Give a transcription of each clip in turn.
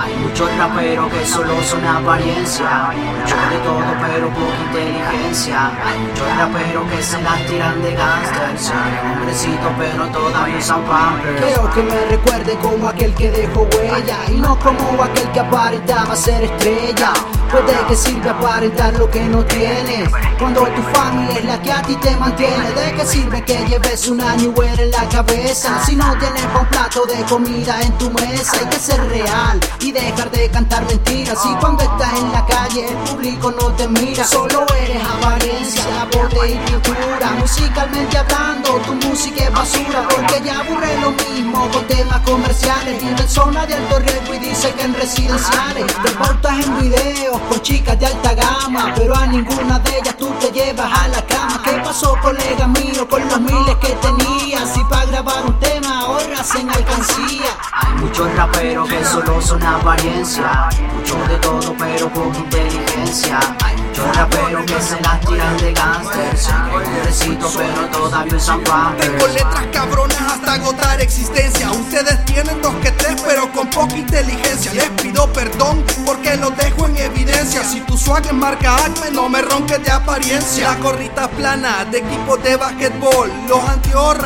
hot. Raperos que solo son apariencia. Mucho de todo, pero poca inteligencia. Hay muchos raperos que se las tiran de gangster. Se creen hombrecito, pero todavía usan pampers. Quiero que me recuerde como aquel que dejó huella y no como aquel que aparentaba ser estrella. Pues de qué sirve aparentar lo que no tienes Cuando tu familia es la que a ti te mantiene ¿De qué sirve que lleves una newera en la cabeza? Si no tienes un plato de comida en tu mesa Hay que ser real y dejar de cantar mentiras. Y cuando estás en la calle el público no te mira. Solo eres apariencia, bote y pintura. Musicalmente hablando tu música es basura. Porque ya aburre lo mismo con temas comerciales. Vive en zona de alto riesgo y dice que en residenciales. Te portas en videos con chicas de alta gama, pero a ninguna de ellas tú te llevas a la cama. ¿Qué pasó, colega mío, con los miles que tenías? Si para grabar un tema ahorras en alcancía. Muchos raperos que solo son apariencia, mucho de todo pero poca inteligencia. Hay muchos raperos que se las tiran de gangster, se pero todavía usan Tengo letras cabronas hasta agotar existencia. Ustedes tienen dos que tres, pero con poca inteligencia. Les pido perdón porque lo dejo evidencia. Si tu swag es marca Acme, no me ronques de apariencia. La corrita plana de equipo de basquetbol. Los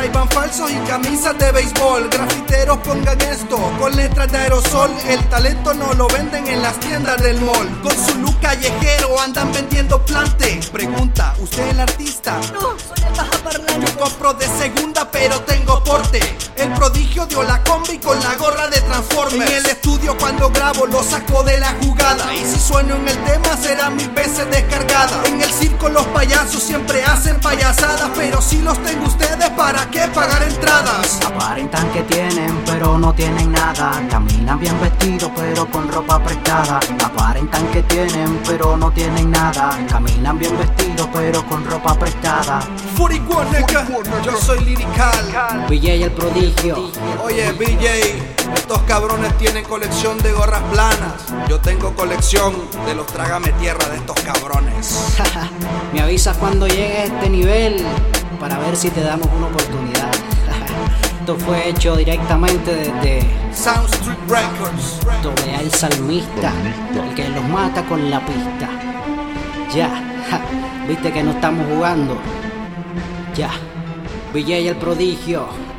y van falsos y camisas de béisbol. Grafiteros pongan esto con letras de aerosol. El talento no lo venden en las tiendas del mall. Con su look callejero andan vendiendo plante. Pregunta, ¿usted es el artista? No, soy el baja Yo compro de segunda, pero tengo porte. El prodigio dio la combi con la gorra de Transformers. En el estudio cuando grabo lo saco de la jugada. Y si sueno en el tema será mil veces descargada. En el circo los payasos siempre hacen payasadas. Pero si los tengo ustedes, ¿para qué pagar entradas? Aparentan que tienen, pero no tienen nada. Caminan bien vestidos, pero con ropa prestada. Aparentan que tienen, pero no tienen nada. Caminan bien vestidos, pero con ropa prestada. 41 nigga, yo soy lirical. BJ el prodigio. Oye, BJ, estos cabrones tienen colección de gorras planas. Yo tengo colección de los trágame tierra de estos cabrones. Me avisas cuando llegues a este nivel para ver si te damos una oportunidad. Esto fue hecho directamente desde Sound Street Records. Doble el salmista, el que los mata con la pista. Ya, viste que no estamos jugando. Ya, BJ el prodigio.